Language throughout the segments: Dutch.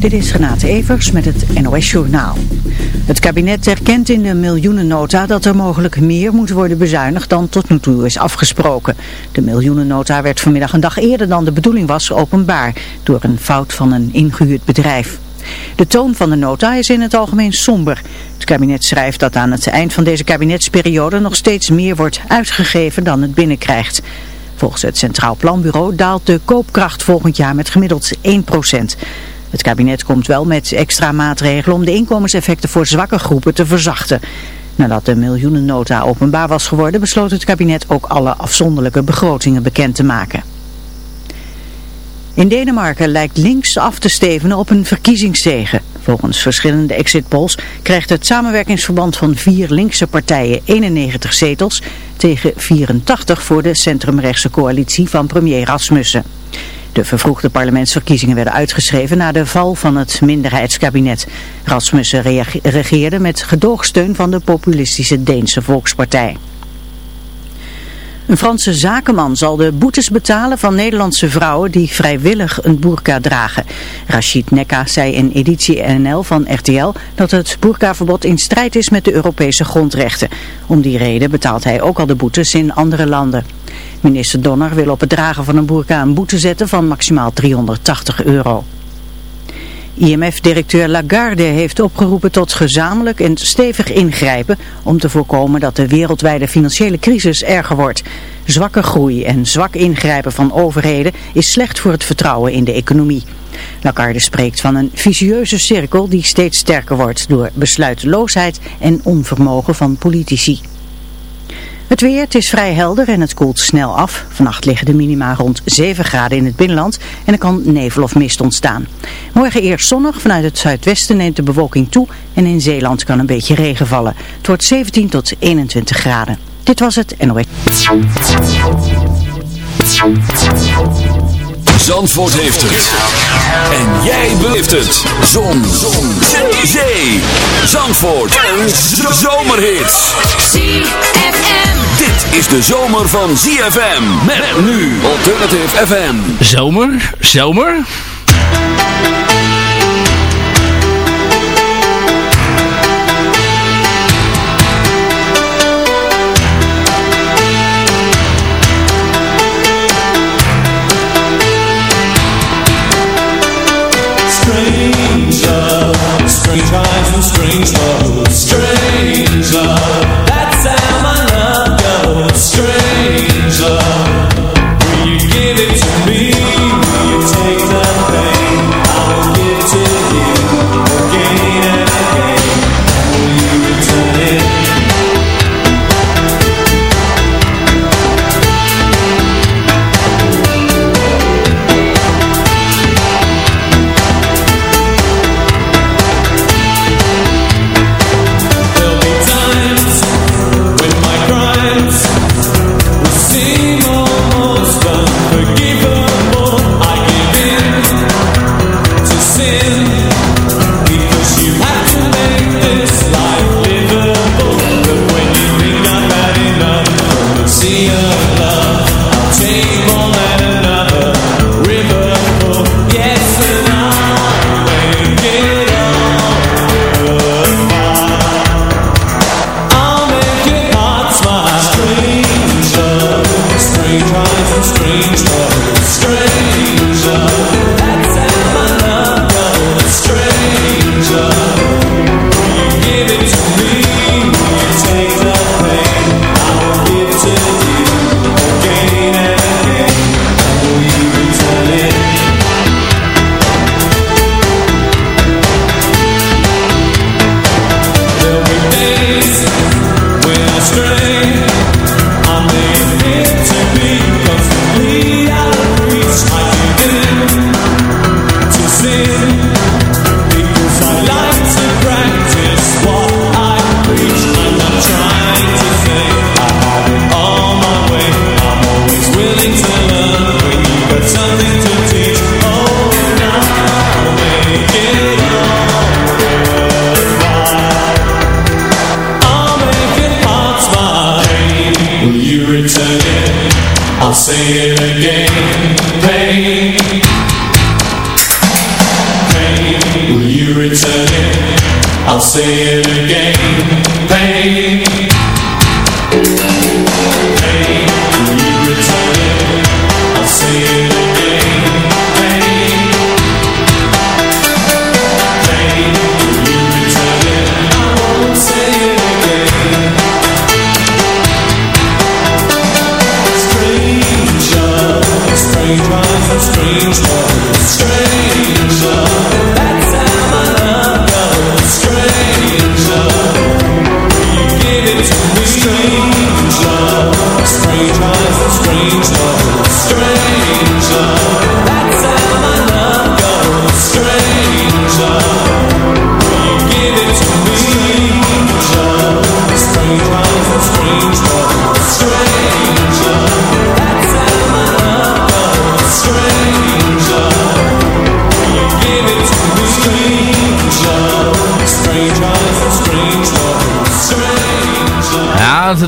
Dit is Renate Evers met het NOS Journaal. Het kabinet erkent in de miljoenennota dat er mogelijk meer moet worden bezuinigd dan tot nu toe is afgesproken. De miljoenennota werd vanmiddag een dag eerder dan de bedoeling was openbaar door een fout van een ingehuurd bedrijf. De toon van de nota is in het algemeen somber. Het kabinet schrijft dat aan het eind van deze kabinetsperiode nog steeds meer wordt uitgegeven dan het binnenkrijgt. Volgens het Centraal Planbureau daalt de koopkracht volgend jaar met gemiddeld 1 het kabinet komt wel met extra maatregelen om de inkomenseffecten voor zwakke groepen te verzachten. Nadat de miljoenennota openbaar was geworden besloot het kabinet ook alle afzonderlijke begrotingen bekend te maken. In Denemarken lijkt links af te stevenen op een verkiezingszegen. Volgens verschillende exit polls krijgt het samenwerkingsverband van vier linkse partijen 91 zetels tegen 84 voor de centrumrechtse coalitie van premier Rasmussen. De vervroegde parlementsverkiezingen werden uitgeschreven na de val van het minderheidskabinet. Rasmussen regeerde met gedoogsteun van de populistische Deense Volkspartij. Een Franse zakenman zal de boetes betalen van Nederlandse vrouwen die vrijwillig een burka dragen. Rachid Nekka zei in editie NL van RTL dat het burkaverbod in strijd is met de Europese grondrechten. Om die reden betaalt hij ook al de boetes in andere landen. Minister Donner wil op het dragen van een burka een boete zetten van maximaal 380 euro. IMF-directeur Lagarde heeft opgeroepen tot gezamenlijk en stevig ingrijpen om te voorkomen dat de wereldwijde financiële crisis erger wordt. Zwakke groei en zwak ingrijpen van overheden is slecht voor het vertrouwen in de economie. Lagarde spreekt van een vicieuze cirkel die steeds sterker wordt door besluiteloosheid en onvermogen van politici. Het weer, het is vrij helder en het koelt snel af. Vannacht liggen de minima rond 7 graden in het binnenland en er kan nevel of mist ontstaan. Morgen eerst zonnig, vanuit het zuidwesten neemt de bewolking toe en in Zeeland kan een beetje regen vallen. Het wordt 17 tot 21 graden. Dit was het NOS. Zandvoort heeft het. En jij beleeft het. Zon. Zon. Zee. Zandvoort. En zomerhits. ZFM. Dit is de zomer van ZFM. Met nu Alternative FM. Zomer. Zomer. strange eyes and strange love, strange love. minute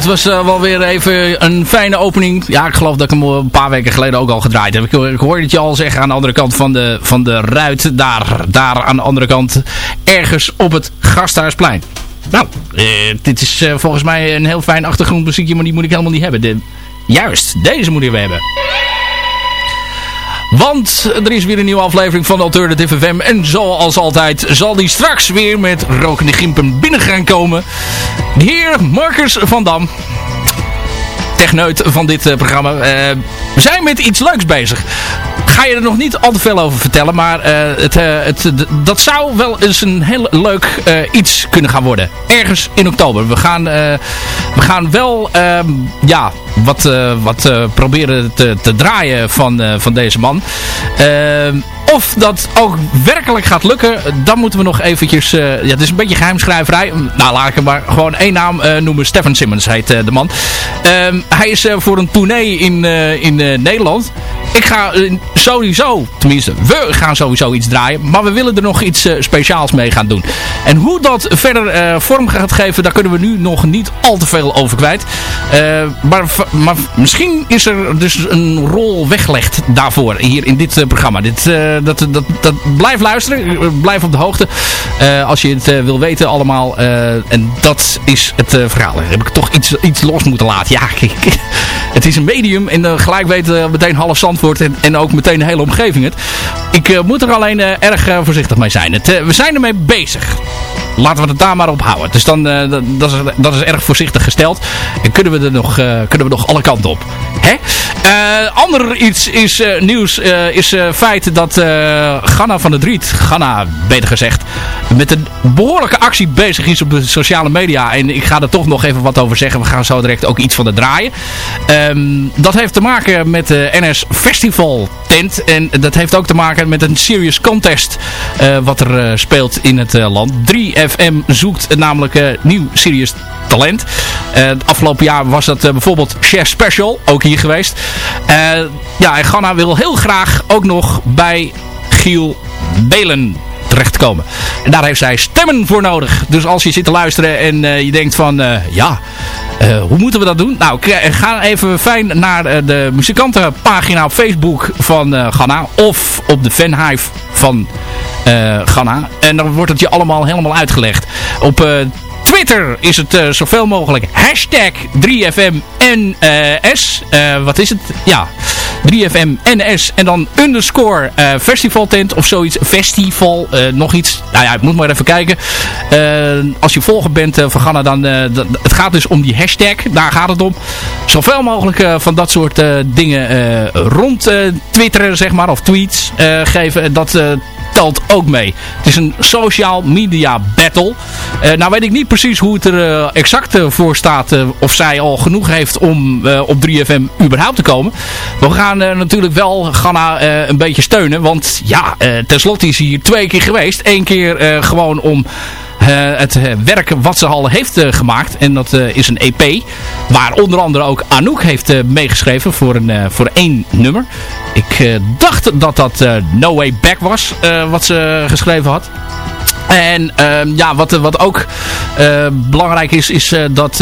Het was eh, wel weer even een fijne opening. Ja, ik geloof dat ik hem een paar weken geleden ook al gedraaid heb. Ik, ik hoorde het je al zeggen aan de andere kant van de, van de ruit. Daar, daar aan de andere kant. Ergens op het Gasthuisplein. Nou, eh, dit is eh, volgens mij een heel fijn achtergrondmuziekje. Maar die moet ik helemaal niet hebben. Juist, deze moeten we hebben. Want er is weer een nieuwe aflevering van Alternative FM. En zoals altijd zal die straks weer met rokende gimpen binnen gaan komen. De heer Marcus van Dam. Techneut van dit eh, programma. eh, we zijn met iets leuks bezig. Ga je er nog niet al te veel over vertellen. Maar eh, het, eh, het, dat zou wel eens een heel leuk eh, iets kunnen gaan worden. Ergens in oktober. We gaan, we gaan wel ehm, ja, wat, wat proberen te, te draaien van, van deze man. Ehm, of dat ook werkelijk gaat lukken, dan moeten we nog eventjes... ja, het is een beetje geheimschrijverij. Nou, laat ik hem maar gewoon één naam noemen. Stefan Simmons heet de man. Ehm, hij is voor een tournee in, in Nederland. Ik ga sowieso, tenminste, we gaan sowieso iets draaien. Maar we willen er nog iets eh, speciaals mee gaan doen. En hoe dat verder eh, vorm gaat geven, daar kunnen we nu nog niet al te veel over kwijt. Eh, maar, maar misschien is er dus een rol weggelegd daarvoor hier in dit programma. Dit, dat, dat, dat, blijf luisteren, blijf op de hoogte als je het wil weten allemaal. En dat is het verhaal. Heb ik toch iets, iets los moeten laten. Ja, het is een medium en dan gelijk weten meteen half Zandvoort en, en ook meteen de hele omgeving het. Ik eh, moet er alleen eh, erg eh, voorzichtig mee zijn. Het, we zijn ermee bezig. Laten we het daar maar op houden. Dus dan, dat, is, dat is erg voorzichtig gesteld. En kunnen we er nog, kunnen we nog alle kanten op. Hè? Eh, ander iets is eh, nieuws. eh, is feit dat Ganna van der Driet, Ganna beter gezegd, met een behoorlijke actie bezig is op de sociale media. En ik ga er toch nog even wat over zeggen. We gaan zo direct ook iets van de draaien. Ehm, dat heeft te maken met de NS Festival tent. En dat heeft ook te maken met een serious contest wat er speelt in het land. 3FM zoekt namelijk nieuw serious talent. Het afgelopen jaar was dat bijvoorbeeld Chef Special, ook hier geweest. Eh, ja, en Ganna wil heel graag ook nog bij Giel Belen terechtkomen. En daar heeft zij stemmen voor nodig. Dus als je zit te luisteren en eh, je denkt van, eh, ja, hoe moeten we dat doen? Nou, ga even fijn naar de muzikantenpagina op Facebook van Ghana. Of op de fanhive van Ghana. En dan wordt het je allemaal helemaal uitgelegd. Op Twitter is het eh, zoveel mogelijk hashtag 3FMNS. Eh wat is het? Ja, 3FMNS en dan underscore eh, festivaltent of zoiets. Festival, nog iets. Nou ja, ik moet maar even kijken. Als je volger bent van Ghana, dan... het gaat dus om die hashtag. Daar gaat het om. Zoveel mogelijk van dat soort dingen rond twitteren, zeg maar. Of tweets geven. Dat... telt ook mee. Het is een social media battle. Eh, nou weet ik niet precies hoe het er eh, exact eh, voor staat. of zij al genoeg heeft om op 3FM überhaupt te komen. We gaan natuurlijk wel Ganna een beetje steunen. Want ja, tenslotte is hij hier twee keer geweest. Eén keer gewoon om... eh, het eh, werk wat ze al heeft eh, gemaakt. En dat is een EP. Waar onder andere ook Anouk heeft meegeschreven voor, een, voor één nummer. Ik dacht dat dat No Way Back was. wat ze geschreven had. En ehm, ja, wat, wat ook belangrijk is, is dat,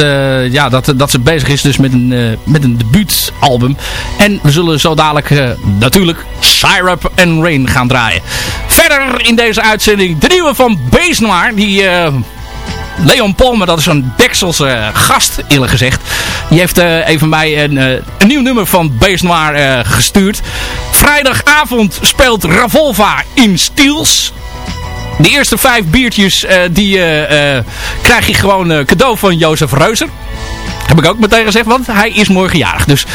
ja, dat, dat ze bezig is dus met een, met een debuutalbum. En we zullen zo dadelijk natuurlijk Syrup and Rain gaan draaien. Verder in deze uitzending de nieuwe van Base Noir. Die Leon Palmer, dat is een Dekselse gast eerlijk gezegd. Die heeft even mij een, een nieuw nummer van Base Noir gestuurd. Vrijdagavond speelt Ravolva in Stiels. De eerste vijf biertjes die krijg je gewoon cadeau van Jozef Reuzer. Heb ik ook meteen gezegd, want hij is morgen jarig. Dus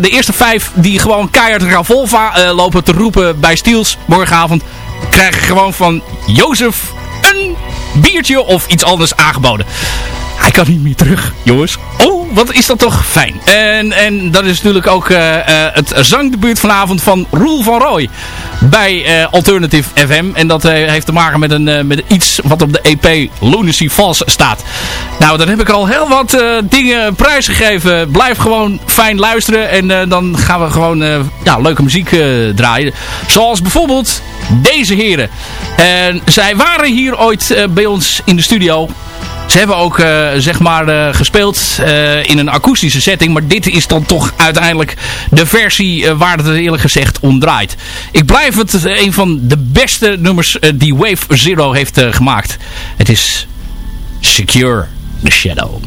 de eerste vijf die gewoon keihard Ravolva lopen te roepen bij Stiels morgenavond... krijgen gewoon van Jozef een biertje of iets anders aangeboden. Hij kan niet meer terug, jongens. Oh, wat is dat toch fijn. En, en dat is natuurlijk ook uh, uh, het zangdebuut vanavond van Roel van Rooij. Bij uh, Alternative FM. En dat heeft te maken met, een, met iets wat op de EP Lunacy Falls staat. Nou, dan heb ik al heel wat dingen prijsgegeven. Blijf gewoon fijn luisteren. En dan gaan we gewoon ja, leuke muziek draaien. Zoals bijvoorbeeld deze heren. En zij waren hier ooit bij ons in de studio. Ze hebben ook uh, zeg maar uh, gespeeld uh, in een akoestische setting. Maar dit is dan toch uiteindelijk de versie waar het eerlijk gezegd om draait. Ik blijf het een van de beste nummers die Wave Zero heeft gemaakt. Het is Secure the Shadow.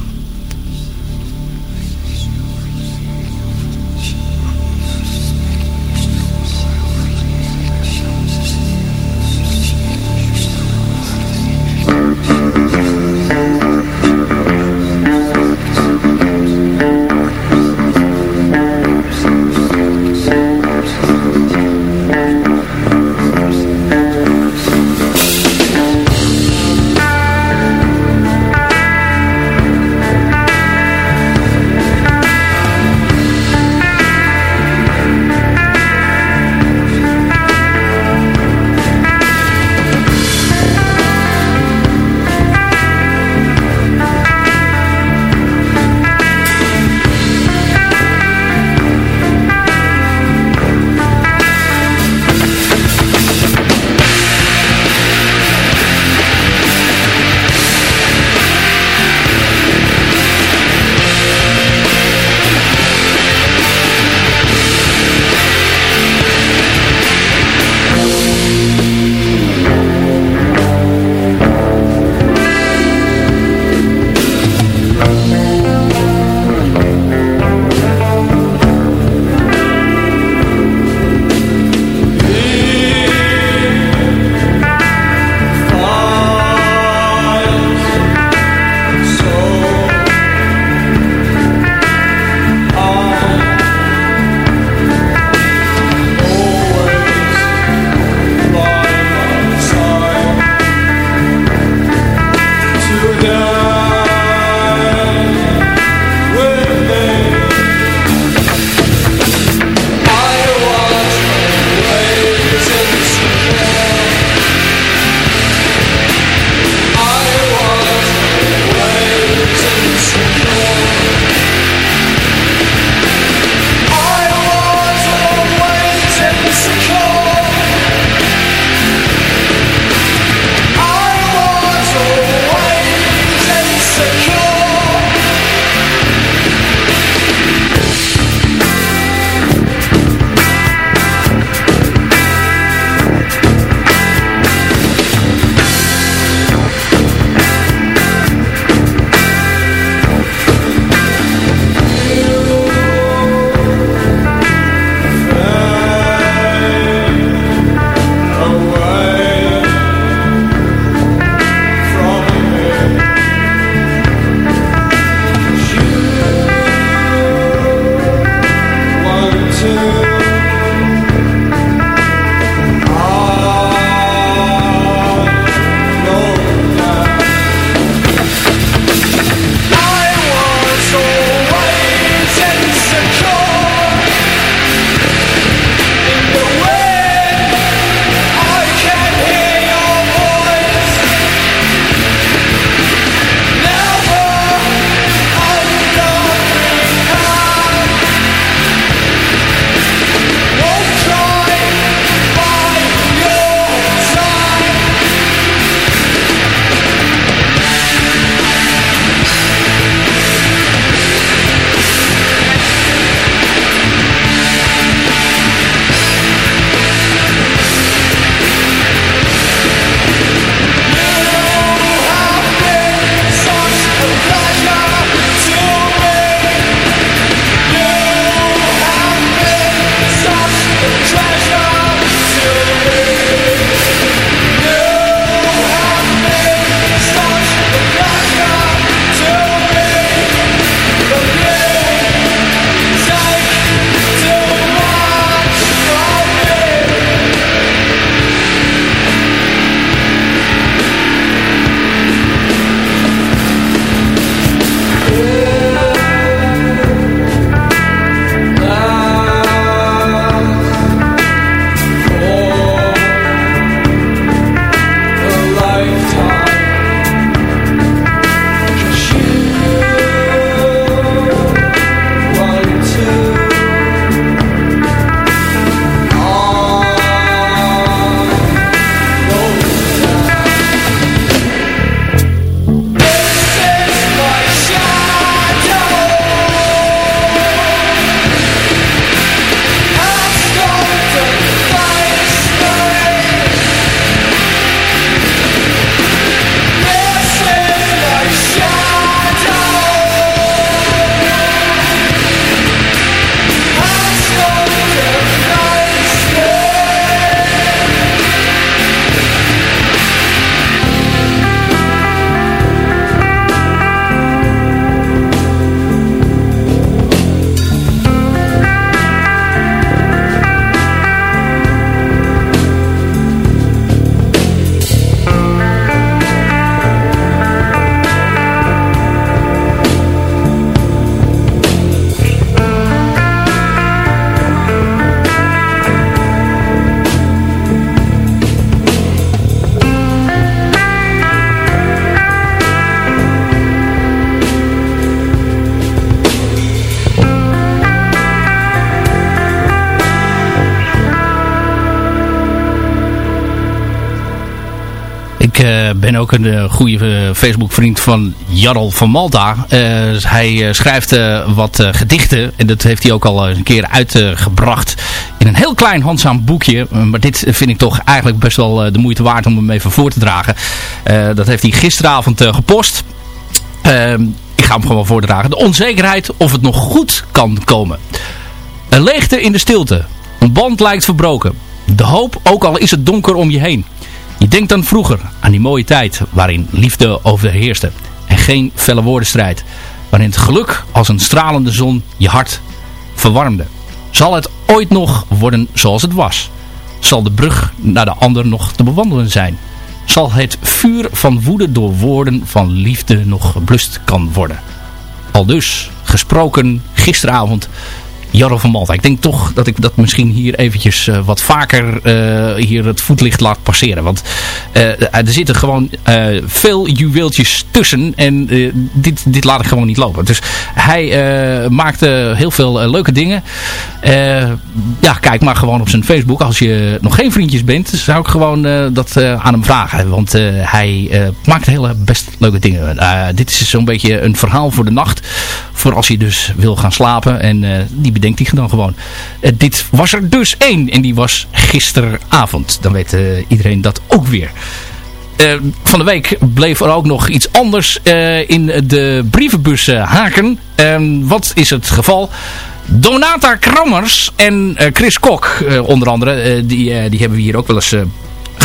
Ben ook een goede Facebook-vriend van Jarl van Malta. hij schrijft wat gedichten. En dat heeft hij ook al een keer uitgebracht. in een heel klein handzaam boekje. maar dit vind ik toch eigenlijk best wel de moeite waard om hem even voor te dragen. dat heeft hij gisteravond gepost. Ehm, ik ga hem gewoon voordragen. De onzekerheid of het nog goed kan komen. Een leegte in de stilte. Een band lijkt verbroken. De hoop, ook al is het donker om je heen. Je denkt dan vroeger aan die mooie tijd waarin liefde overheerste. En geen felle woordenstrijd. Waarin het geluk als een stralende zon je hart verwarmde. Zal het ooit nog worden zoals het was? Zal de brug naar de ander nog te bewandelen zijn? Zal het vuur van woede door woorden van liefde nog geblust kan worden? Al dus, gesproken gisteravond Jarro van Malta. Ik denk toch dat ik dat misschien hier eventjes uh, wat vaker uh, hier het voetlicht laat passeren. Want uh, er zitten gewoon veel juweeltjes tussen. En dit, dit laat ik gewoon niet lopen. Dus hij maakte heel veel leuke dingen. ja, kijk maar gewoon op zijn Facebook. Als je nog geen vriendjes bent, zou ik gewoon dat aan hem vragen. Want hij maakt hele best leuke dingen. dit is zo'n beetje een verhaal voor de nacht. Voor als je dus wil gaan slapen. En die bedenkt hij dan gewoon. Uh, dit was er dus één. En die was gisteravond. Dan weet uh, iedereen dat ook weer. Uh, van de week bleef er ook nog iets anders in de brievenbus haken. Ehm, wat is het geval? Donata Krammers en Chris Kok onder andere. die, die hebben we hier ook wel eens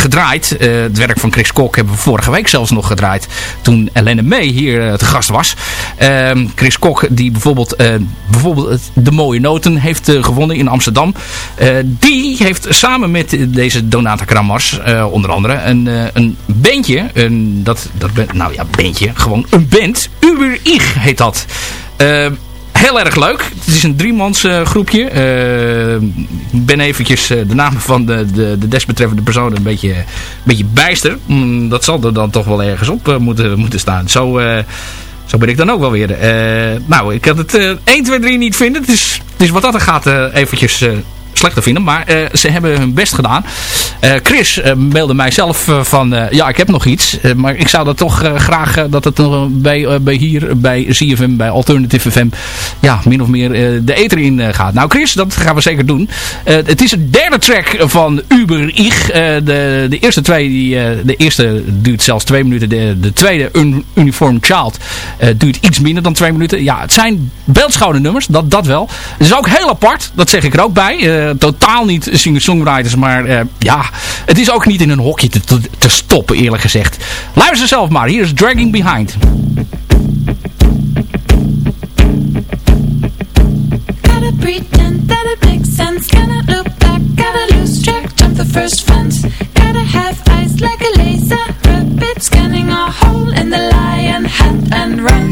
gedraaid. Uh, het werk van Chris Kok hebben we vorige week zelfs nog gedraaid. Toen Elene May hier uh, te gast was. Uh, Chris Kok die bijvoorbeeld, eh, bijvoorbeeld de mooie noten heeft gewonnen in Amsterdam. die heeft samen met deze Donata Kramars onder andere een, een bandje. Een, dat, dat, nou ja, bandje. Gewoon een band. Uber Ich heet dat heel erg leuk. Het is een driemans uh, groepje. Uh, ik ben eventjes uh, de naam van de, de, de desbetreffende persoon een beetje, een beetje bijster. Mm, dat zal er dan toch wel ergens op moeten, moeten staan. Zo, zo ben ik dan ook wel weer. nou, ik had het 1, 2, 3 niet vinden. Het is, wat dat er gaat eventjes slecht te vinden. Maar uh, ze hebben hun best gedaan. Uh, Chris uh, mailde mij zelf van... ja, ik heb nog iets. maar ik zou dat toch graag... dat het bij, bij hier bij CFM, bij Alternative FM... ja, min of meer de eter in gaat. Nou Chris, dat gaan we zeker doen. het is een derde track van Uber Ich. de, de eerste twee... Die, de eerste duurt zelfs twee minuten. De, de tweede, Un Uniform Child... duurt iets minder dan twee minuten. Ja, het zijn beeldschouwde nummers. Dat, dat wel. Het is ook heel apart. Dat zeg ik er ook bij. Eh, totaal niet singer-songwriters. Maar uh, ja, het is ook niet in een hokje te, te, stoppen eerlijk gezegd. Luister zelf maar. Hier is Dragging Behind. Scanning a hole in the lion Hand and run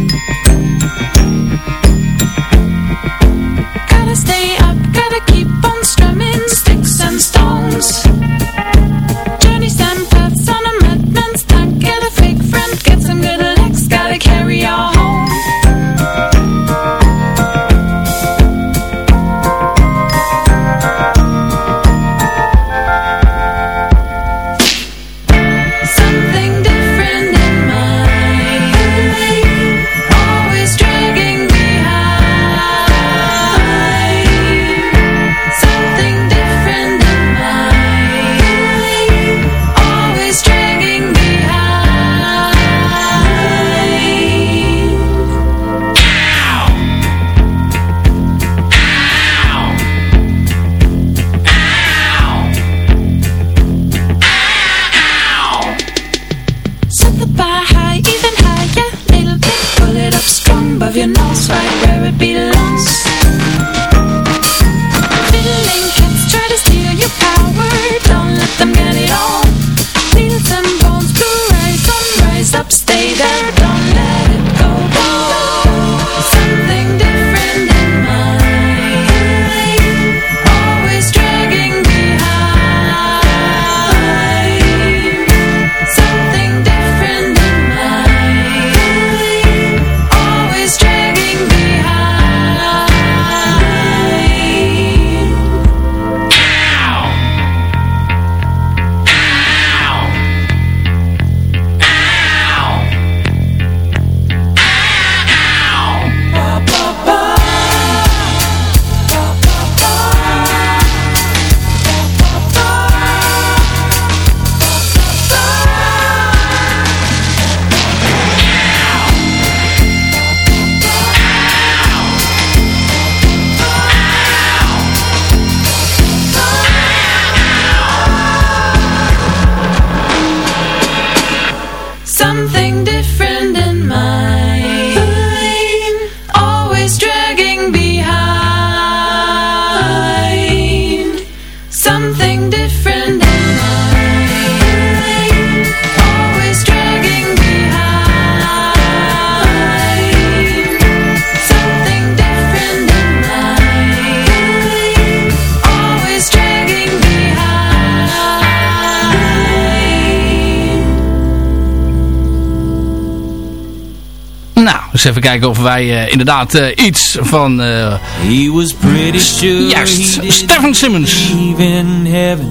eens even kijken of wij uh, inderdaad uh, iets van... Uh, he was pretty sure juist, Stephen Simmons. in heaven,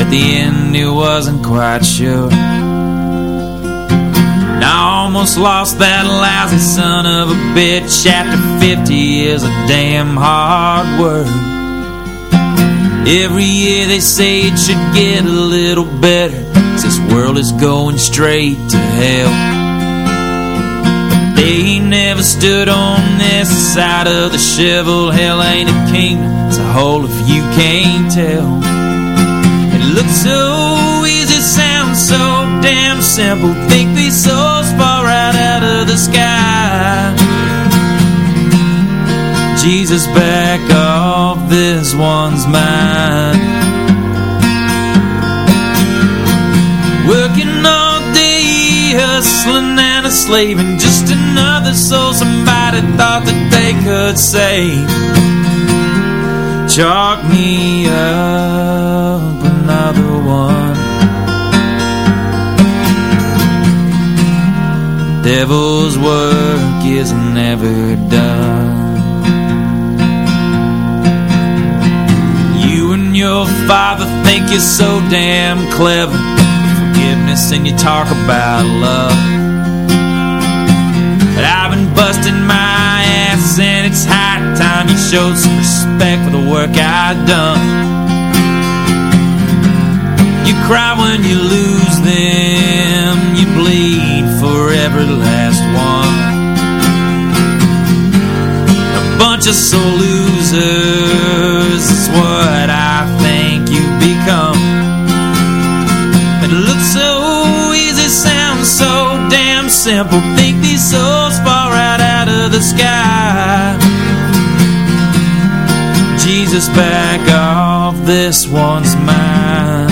at the end he wasn't quite sure. I almost lost that lousy son of a bitch After 50 years of damn hard work Every year they say it should get a little better This world is going straight to hell they never stood on this side of the shovel. Hell ain't a kingdom, it's a hole if you can't tell. It looks so easy, it sounds so damn simple. Think these souls fall right out of the sky. Jesus, back off, this one's mine. Working all day, hustling and a slaving, just another soul somebody thought that they could save. Chalk me up another one. Devil's work is never done. You and your father think you're so damn clever Forgiveness and you talk about love and it's high time. You showed some respect for the work I've done. You cry when you lose them. You bleed for every last one. A bunch of soul losers is what I think you've become. It looks so easy, sounds so damn simple. Think these souls fall right out of the sky Jesus, back off, this one's mine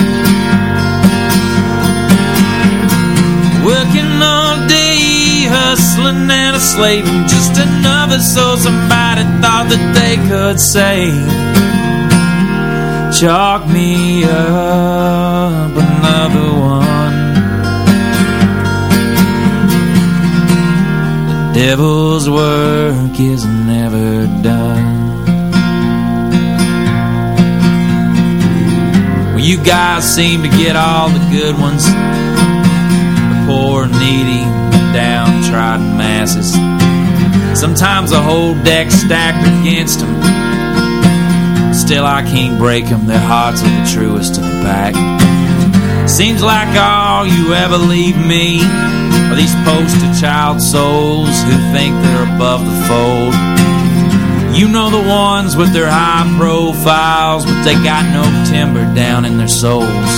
Working all day, hustling and a slaving Just another soul somebody thought that they could save. Chalk me up another one. The devil's work is never done You guys seem to get all the good ones. The poor, needy, downtrodden masses. Sometimes the whole deck stacked against them Still I can't break them, their hearts are the truest of the pack. Seems like all you ever leave me Are these poster child souls who think they're above the fold You know the ones with their high profiles But they got no timber down in their souls.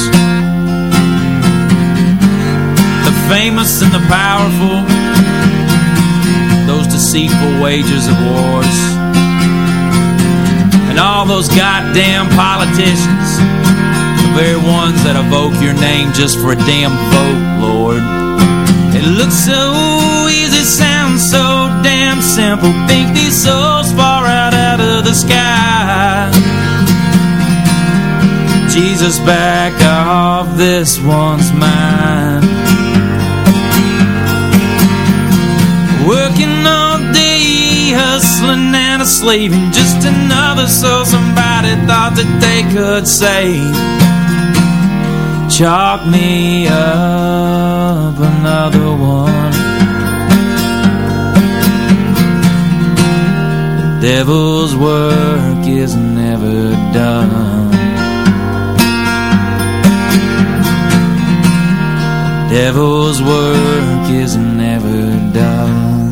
The famous and the powerful Those deceitful wages of wars. And all those goddamn politicians The very ones that evoke your name just for a damn vote, Lord. It looks so easy, sounds so damn simple. Think these souls fall right out of the sky. Jesus, back off, this one's mine. Working all day, hustling and a slaving. Just another soul somebody thought that they could save. Chalk me up another one devil's work is never done. Devil's work is never done.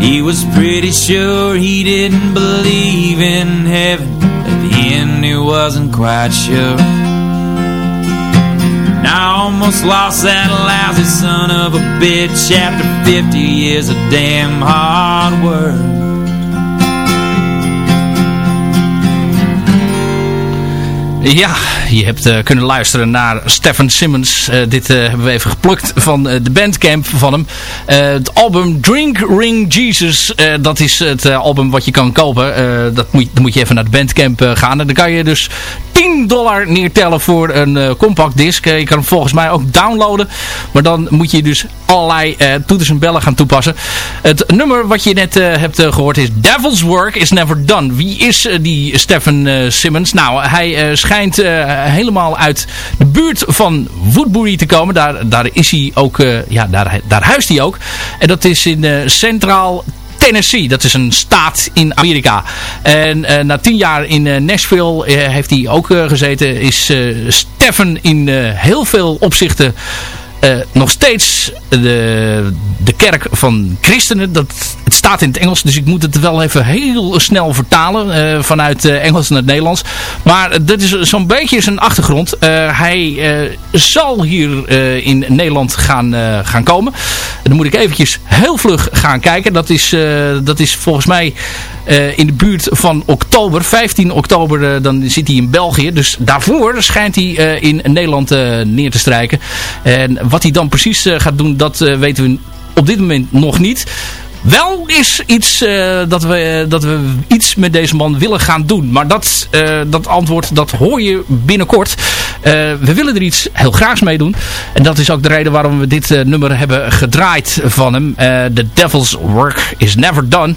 He was pretty sure he didn't believe in heaven At the end he wasn't quite sure I almost lost that lousy son of a bitch After 50 years of damn hard work Ja, je hebt uh, kunnen luisteren naar Stephen Simmons. Uh, dit uh, hebben we even geplukt van de bandcamp van hem. het album Drink Ring Jesus. dat is het album wat je kan kopen. dat moet, dan moet je even naar de bandcamp gaan. En dan kan je dus 10 dollar neertellen voor een compact disc. je kan hem volgens mij ook downloaden. Maar dan moet je dus allerlei toeters en bellen gaan toepassen. Het nummer wat je net hebt gehoord is Devil's Work is Never Done. Wie is die Stephen Simmons? Nou, hij schijnt uh, helemaal uit de buurt van Woodbury te komen. Daar, daar is hij ook, uh, ja, daar, daar huist hij ook. En dat is in uh, Centraal Tennessee. Dat is een staat in Amerika. En na tien jaar in Nashville heeft hij ook gezeten. Is Stefan in heel veel opzichten uh, nog steeds de, de kerk van christenen. Dat, het staat in het Engels, dus ik moet het wel even heel snel vertalen. Uh, vanuit uh, Engels naar het Nederlands. Maar dat is zo'n beetje zijn achtergrond. hij zal hier in Nederland gaan, gaan komen. Dan moet ik eventjes heel vlug gaan kijken. Dat is, dat is volgens mij in de buurt van oktober. 15 oktober dan zit hij in België. Dus daarvoor schijnt hij in Nederland neer te strijken. En wat hij dan precies eh, gaat doen, dat eh, weten we op dit moment nog niet. Wel is iets uh, dat, we, dat we iets met deze man willen gaan doen. Maar dat, uh, dat antwoord dat hoor je binnenkort. Uh, we willen er iets heel graags mee doen. En dat is ook de reden waarom we dit nummer hebben gedraaid van hem. The Devil's Work is Never Done.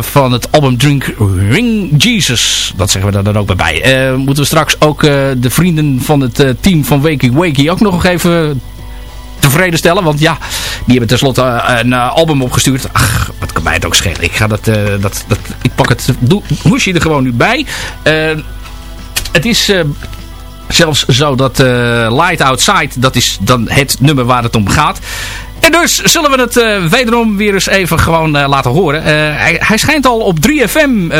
van het album Drink Ring Jesus. Dat zeggen we er dan ook bij. moeten we straks ook de vrienden van het team van Wakey Wakey ook nog even tevreden stellen. Want ja, die hebben tenslotte uh, een uh, album opgestuurd. Ach, wat kan mij het ook schelen. Ik, ga dat, uh, dat, dat, ik pak het hoesje er gewoon nu bij. het is zelfs zo dat Light Outside, dat is dan het nummer waar het om gaat. En dus zullen we het wederom weer eens even gewoon laten horen. Hij, hij, schijnt al op 3FM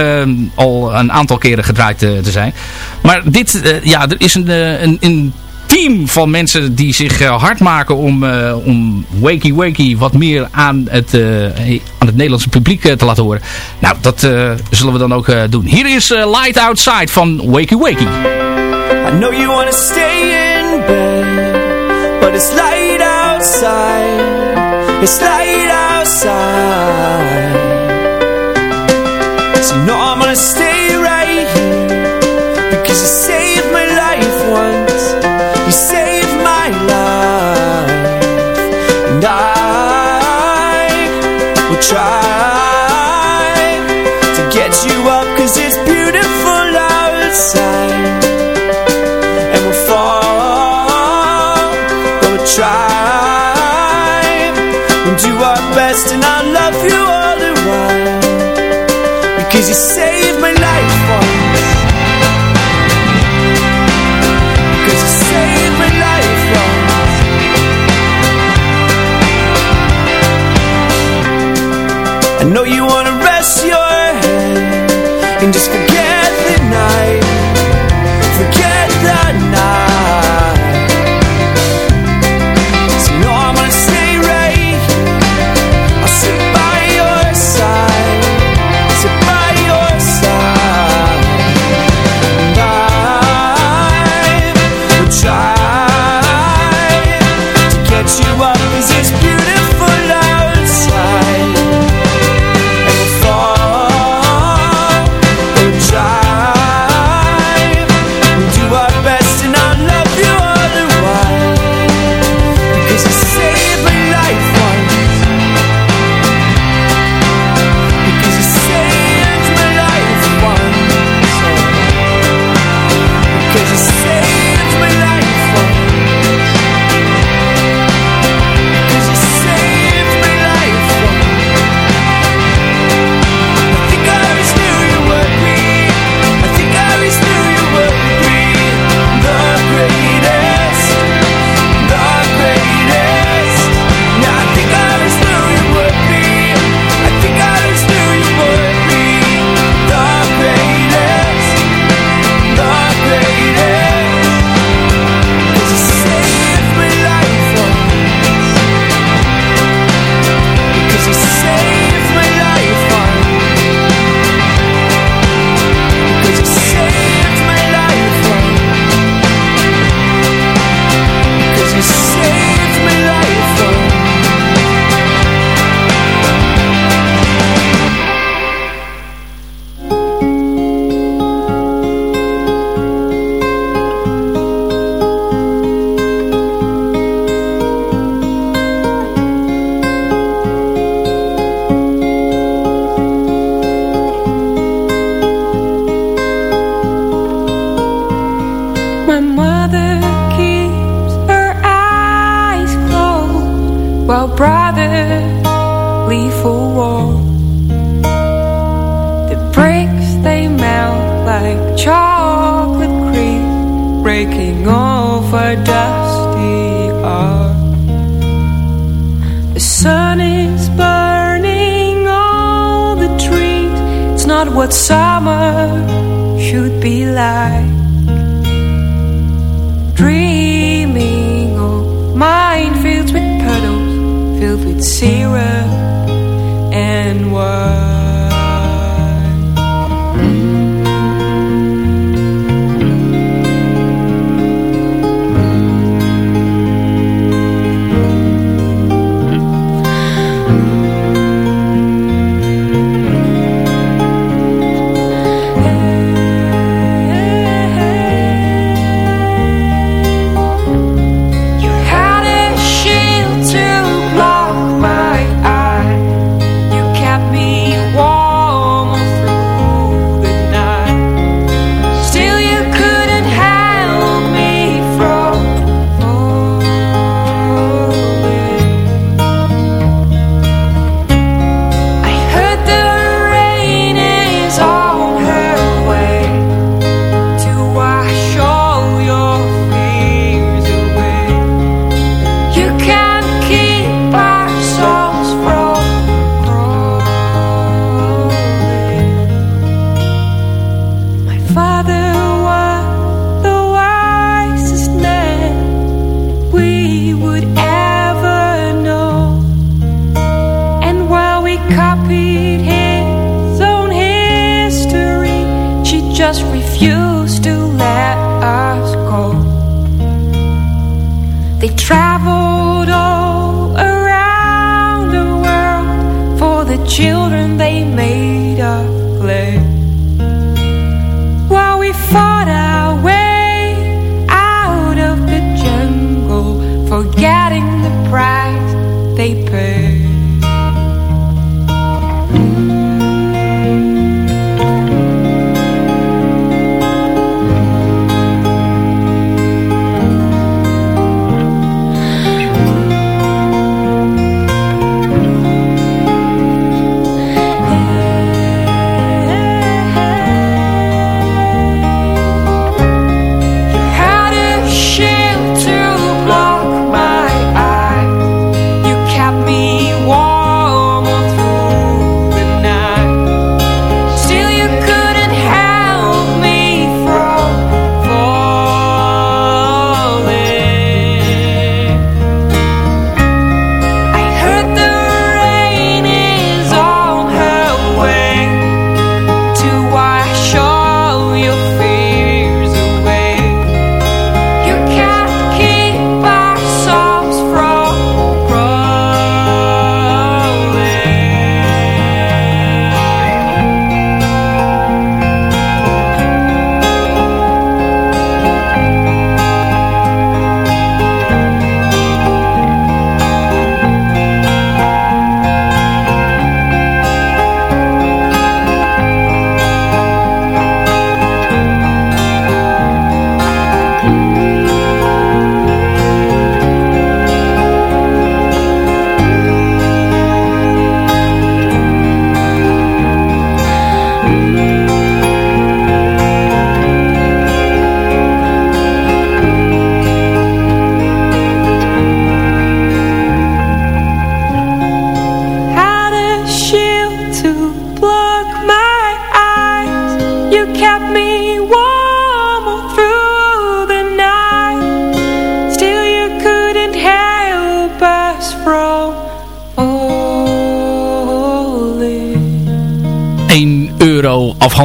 al een aantal keren gedraaid te zijn. Maar dit, ja, er is een, een, een team van mensen die zich uh, hard maken om, uh, om Wakey Wakey wat meer aan het, uh, aan het Nederlandse publiek te laten horen. Nou, dat zullen we dan ook doen. Hier is Light Outside van Wakey Wakey. I know you wanna stay in bed But it's light outside It's light outside So know I'm gonna stay right here Because you Breaking over dusty heart. The sun is burning all the trees. It's not what summer should be like. Dreaming of minefields with puddles Filled with syrup and wine children they made of clay. While we fought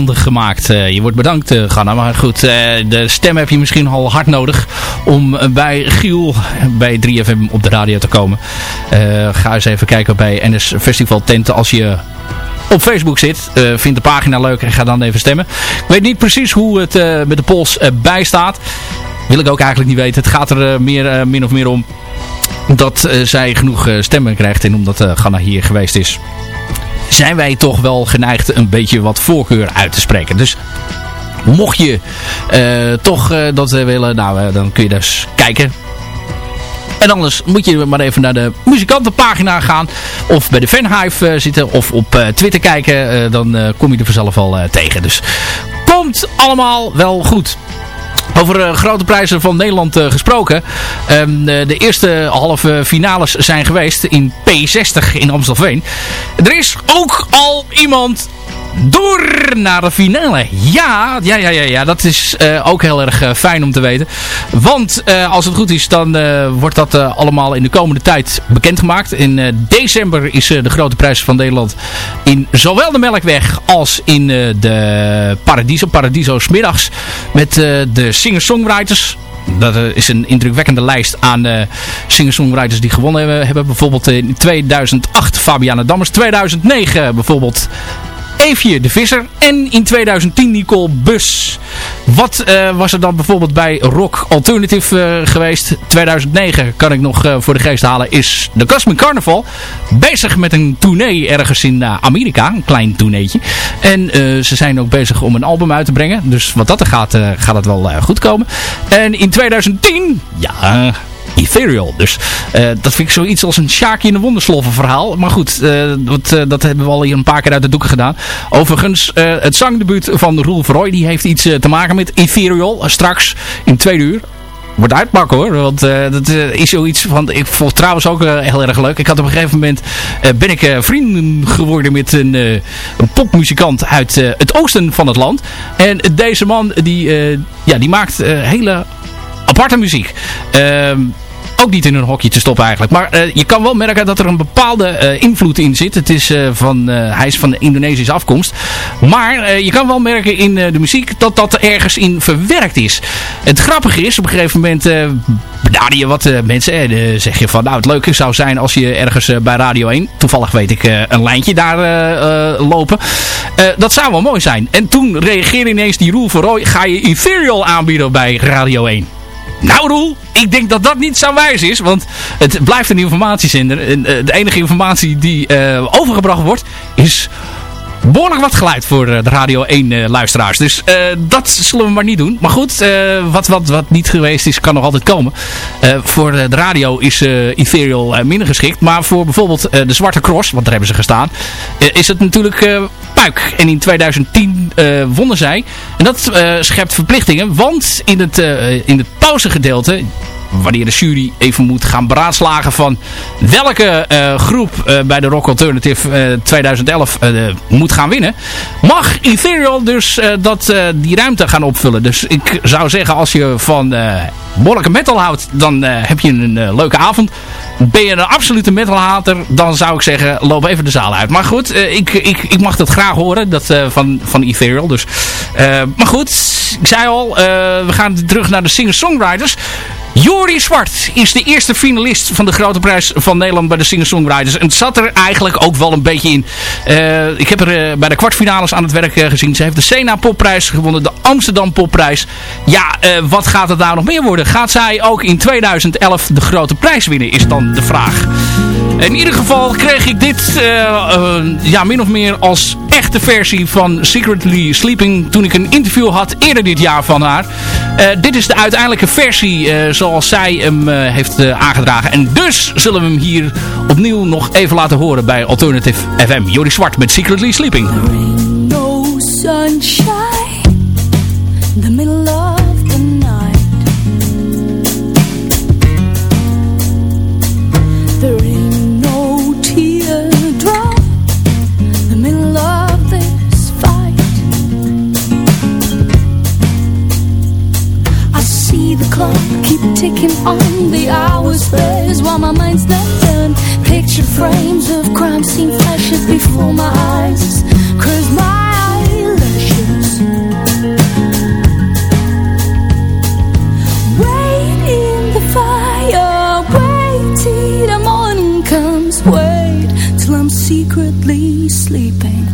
gemaakt. Eh, je wordt bedankt, eh, Ganna. Maar goed, eh, de stem heb je misschien al hard nodig om bij Giel bij 3FM op de radio te komen. Ga eens even kijken bij NS Festival Tenten als je op Facebook zit. Eh, vind de pagina leuk en ga dan even stemmen. Ik weet niet precies hoe het met de polls erbij staat. Wil ik ook eigenlijk niet weten. Het gaat er meer, min of meer om dat zij genoeg stemmen krijgt. En omdat uh, Ganna hier geweest is, zijn wij toch wel geneigd een beetje wat voorkeur uit te spreken. Dus mocht je toch dat willen, nou, dan kun je dus kijken en anders moet je maar even naar de muzikantenpagina gaan. Of bij de Fanhive zitten. Of op Twitter kijken. dan kom je er vanzelf al tegen. Dus komt allemaal wel goed. Over uh, grote prijzen van Nederland uh, gesproken. Um, de eerste halve finales zijn geweest in P60 in Amstelveen. Er is ook al iemand door naar de finale. Ja, ja, ja, ja, ja. dat is uh, ook heel erg uh, fijn om te weten. Want uh, als het goed is, dan wordt dat allemaal in de komende tijd bekendgemaakt. In december is de grote prijs van Nederland in zowel de Melkweg als in de Paradiso. Paradiso smiddags met de singer-songwriters dat is een indrukwekkende lijst aan uh, singer-songwriters die gewonnen hebben. hebben. Bijvoorbeeld in 2008 Fabiana Dammers. 2009 bijvoorbeeld Eefje de Visser. En in 2010 Nicole Bus. Wat uh, was er dan bijvoorbeeld bij Rock Alternative uh, geweest? 2009 kan ik nog uh, voor de geest halen. Is de Cosmic Carnival bezig met een tournee ergens in Amerika. Een klein tourneetje. En ze zijn ook bezig om een album uit te brengen. Dus wat dat er gaat, gaat het wel goed komen. En in 2010, ja Ethereal. Dus uh, dat vind ik zoiets als een Sjaakje in de Wondersloffen verhaal. Maar goed, uh, dat, uh, dat hebben we al hier een paar keer uit de doeken gedaan. Overigens, het zangdebuut van Roel Verrooy, die heeft iets te maken met Ethereal. straks in twee uur wordt uitpakken hoor. Want dat is zoiets van... Ik vond trouwens ook heel erg leuk. Ik had op een gegeven moment... ben ik vrienden geworden met een, een popmuzikant uit het oosten van het land. En deze man die, ja, die maakt hele aparte muziek. Ehm ook niet in een hokje te stoppen eigenlijk. Maar uh, je kan wel merken dat er een bepaalde uh, invloed in zit. Het is, uh, van, hij is van Indonesische afkomst. Maar je kan wel merken in de muziek dat dat ergens in verwerkt is. Het grappige is, op een gegeven moment benader je wat mensen. En zeg je van, nou het leuke zou zijn als je ergens bij Radio 1, toevallig weet ik een lijntje daar lopen. dat zou wel mooi zijn. En toen reageerde ineens die Roel van Roy, ga je Ethereal aanbieden bij Radio 1. Nou Roel, ik denk dat dat niet zo wijs is. Want het blijft een informatiezender. En uh, de enige informatie die uh, overgebracht wordt is behoorlijk wat geluid voor eh, de Radio 1 uh, luisteraars. Dus uh, dat zullen we maar niet doen. Maar goed, wat, wat, wat niet geweest is, kan nog altijd komen. voor de radio is Ethereal minder geschikt. Maar voor bijvoorbeeld de Zwarte Cross, want daar hebben ze gestaan, is het natuurlijk puik. En in 2010 wonnen zij. En dat schept verplichtingen, want in het, in het pauzegedeelte wanneer de jury even moet gaan beraadslagen van welke uh, groep uh, bij de Rock Alternative uh, 2011 moet gaan winnen. Mag Ethereal dus dat, die ruimte gaan opvullen. Dus ik zou zeggen als je van behoorlijke metal houdt, dan heb je een leuke avond. Ben je een absolute metalhater, dan zou ik zeggen, loop even de zaal uit. Maar goed, ik, ik, ik mag dat graag horen, dat, van, van Ethereal. Dus, maar goed, ik zei al, we gaan terug naar de singer-songwriters. Jori Zwart is de eerste finalist van de Grote Prijs van Nederland bij de Singer-Songwriters. En het zat er eigenlijk ook wel een beetje in. Uh, ik heb er uh, bij de kwartfinales aan het werk uh, gezien. Ze heeft de Sena Popprijs gewonnen, de Amsterdam Popprijs. Ja, wat gaat het nou nog meer worden? Gaat zij ook in 2011 de Grote Prijs winnen, is dan de vraag. In ieder geval kreeg ik dit ja, min of meer als echte versie van Secretly Sleeping toen ik een interview had eerder dit jaar van haar. dit is de uiteindelijke versie zoals zij hem heeft aangedragen. En dus zullen we hem hier opnieuw nog even laten horen bij Alternative FM. Jori Zwart met Secretly Sleeping. No sunshine the middle of clock keep ticking on. The hours pass while my mind's not done. Picture frames of crime scene flashes before my eyes. Cause my eyelashes Wait in the fire. Wait till the morning comes. Wait till I'm secretly sleeping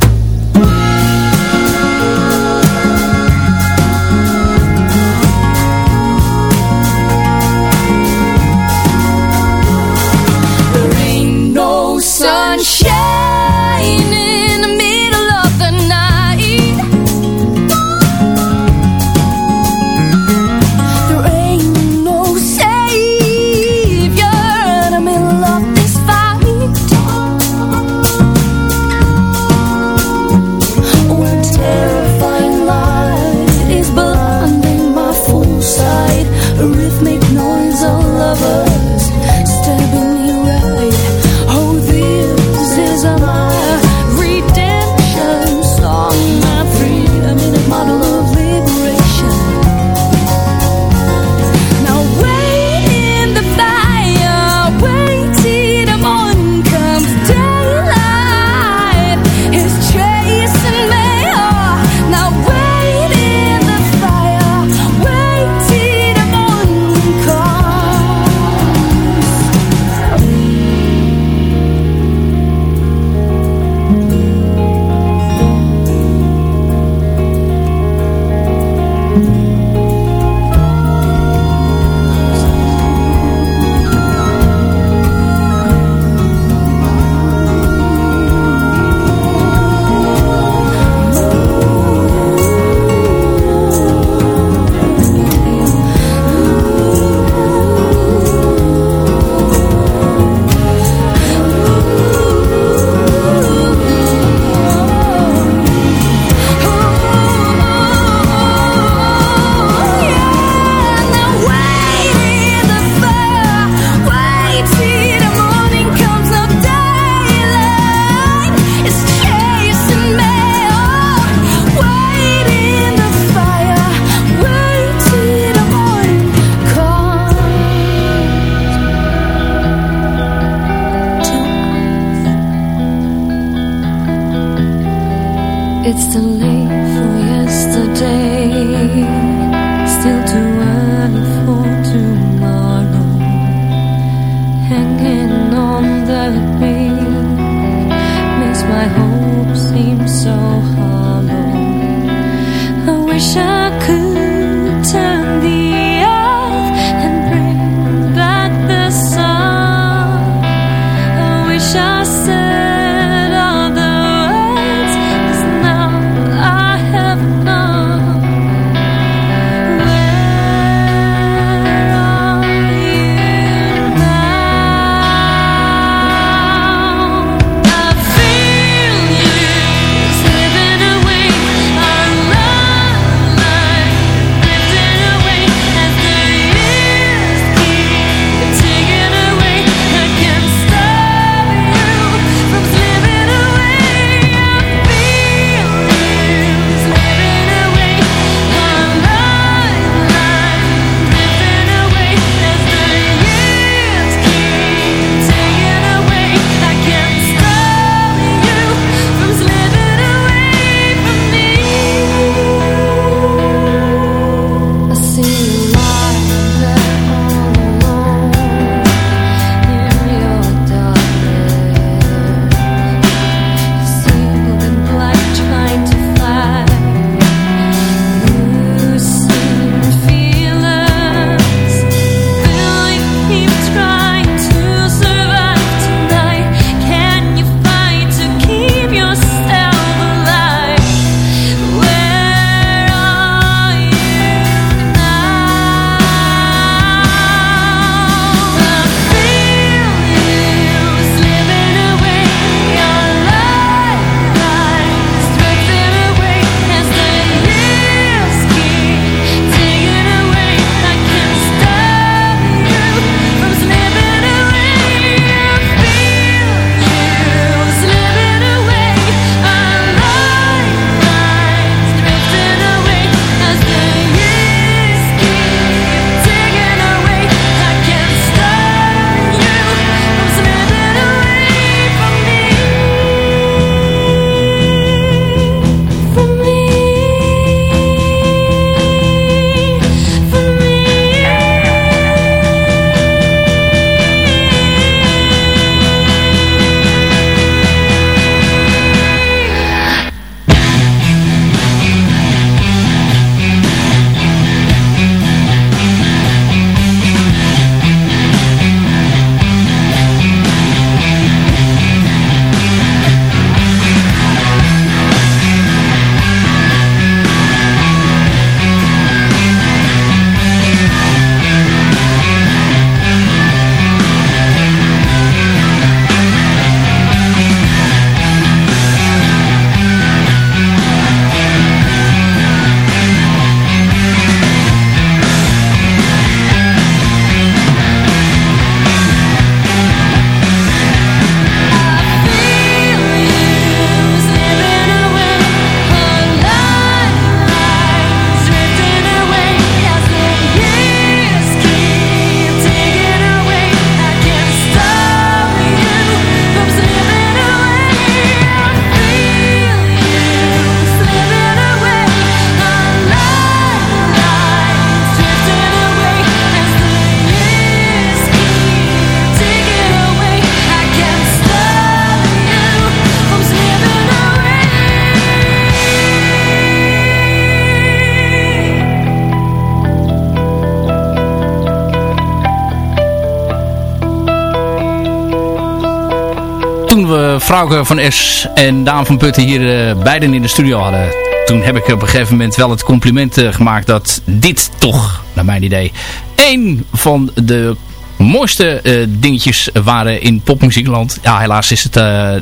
Frauke van S en Daan van Putten hier beiden in de studio hadden. Toen heb ik op een gegeven moment wel het compliment gemaakt dat dit toch, naar mijn idee, één van de mooiste uh, dingetjes waren in popmuziekland. Ja, helaas is het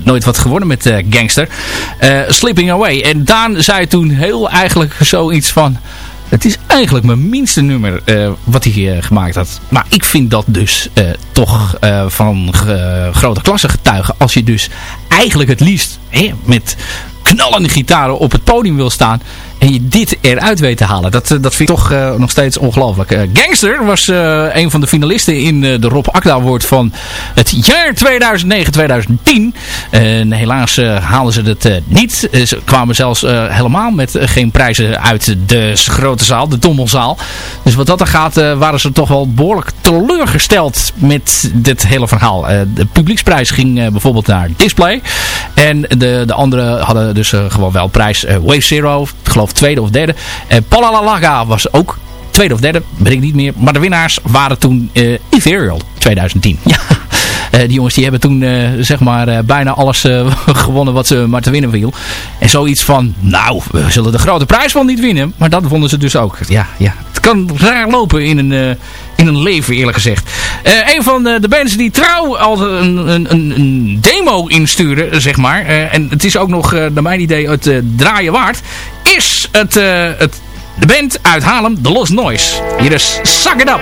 nooit wat geworden met Gangster. Slipping Away. En Daan zei toen heel eigenlijk zoiets van... Het is eigenlijk mijn minste nummer wat hij gemaakt had. Maar ik vind dat dus toch van grote klasse getuigen. Als je dus eigenlijk het liefst hè, met knallende gitaren op het podium wil staan dit eruit weet te halen. Dat, eh, dat vind ik toch uh, nog steeds ongelooflijk. Uh, Gangster was een van de finalisten in de Rob Akda Award van het jaar 2009-2010. En helaas haalden ze het niet. Ze kwamen zelfs helemaal met geen prijzen uit de grote zaal, de Dommelzaal. Dus wat dat er gaat, waren ze toch wel behoorlijk teleurgesteld met dit hele verhaal. de publieksprijs ging bijvoorbeeld naar Display. En de, de anderen hadden dus gewoon wel prijs Wave Zero, geloof tweede of derde. En Palalalaga was ook tweede of derde, weet ik niet meer. Maar de winnaars waren toen uh, Ethereal 2010. Ja. Uh, die jongens die hebben toen uh, zeg maar uh, bijna alles gewonnen wat ze maar te winnen viel. En zoiets van, nou, we zullen de grote prijs wel niet winnen. Maar dat vonden ze dus ook. Ja, ja. Het kan raar lopen in een, in een leven eerlijk gezegd. een van de, de bands die trouw al een, een, een, demo insturen, zeg maar. en het is ook nog, naar mijn idee, het draaien waard is het, uh, het, de band uit Haarlem, The Lost Noise. Hier is Suck It Up.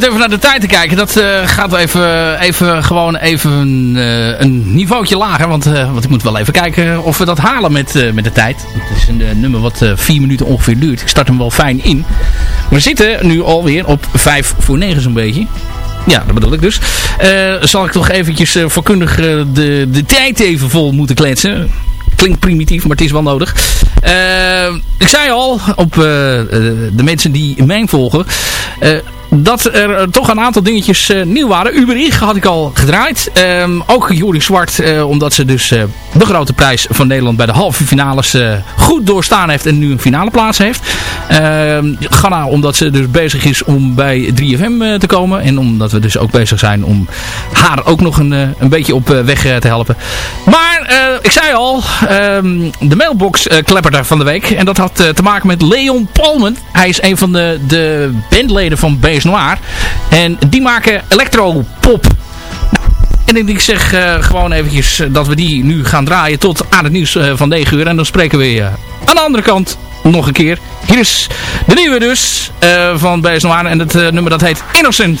Zit even naar de tijd te kijken. Dat uh, gaat even, even gewoon even uh, een niveautje lager. Want, uh, want ik moet wel even kijken of we dat halen met, met de tijd. Het is een nummer wat vier minuten ongeveer duurt. Ik start hem wel fijn in. We zitten nu alweer op vijf voor negen zo'n beetje. Ja, dat bedoel ik dus. zal ik toch eventjes voorkundig de, de tijd even vol moeten kletsen klinkt primitief, maar het is wel nodig. Ik zei al, op de mensen die mij volgen... dat er toch een aantal dingetjes uh, nieuw waren. Uber had ik al gedraaid. Um, ook Juri Zwart, uh, omdat ze dus de grote prijs van Nederland bij de halve finales goed doorstaan heeft en nu een finale plaats heeft. Ehm, Ghana, omdat ze dus bezig is om bij 3FM te komen. En omdat we dus ook bezig zijn om haar ook nog een, een beetje op weg te helpen. Maar ik zei al, um, de mailbox klepperde van de week. En dat had te maken met Leon Palmen. Hij is een van de, de bandleden van BS Noir. En die maken electropop. Nou, en ik zeg uh, gewoon eventjes dat we die nu gaan draaien tot aan het nieuws uh, van 9 uur. En dan spreken we uh, aan de andere kant nog een keer. Hier is de nieuwe dus van BS Noir. En het nummer dat heet Innocent.